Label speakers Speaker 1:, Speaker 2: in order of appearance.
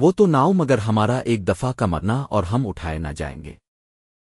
Speaker 1: وہ تو ناؤ مگر ہمارا ایک دفعہ کا مرنا اور ہم اٹھائے نہ جائیں گے۔